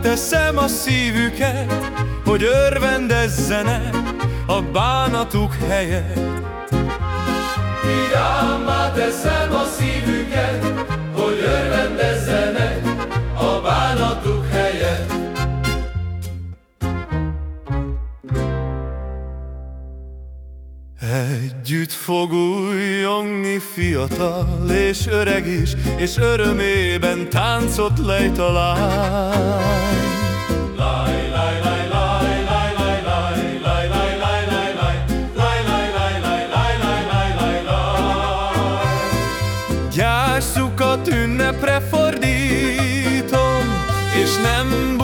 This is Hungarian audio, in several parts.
Vidámmá teszem a szívüket, hogy örvendezzenek a bánatuk helyett. Vidámmá teszem a szívüket, Együtt fog újjongni fiatal és öreg is, és örömében táncot lejt a lány. Láj, láj, láj. Gyászukat ünnepre fordítom, és nem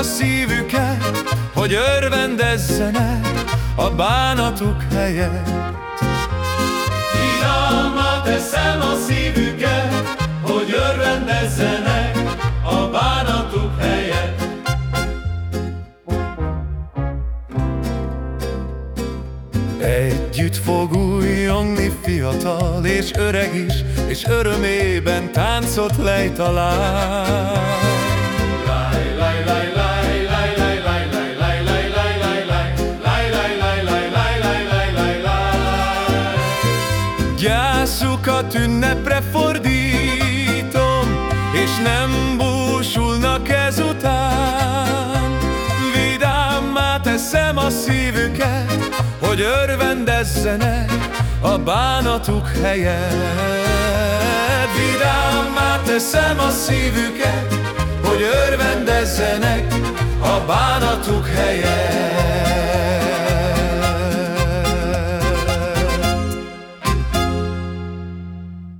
a szívüket, hogy örvendezzenek a bánatuk helyett. Vidámmá teszem a szívüket, hogy örvendezzenek a bánatuk helyett. Együtt fog újjongni fiatal és öreg is, és örömében táncot lejt a lány. Gyászukat ünnepre fordítom, és nem búsulnak ezután. Vidámmá teszem a szívüket, hogy örvendezzenek a bánatuk helyett. Vidámmá teszem a szívüket, hogy örvendezzenek a bánatuk helyett.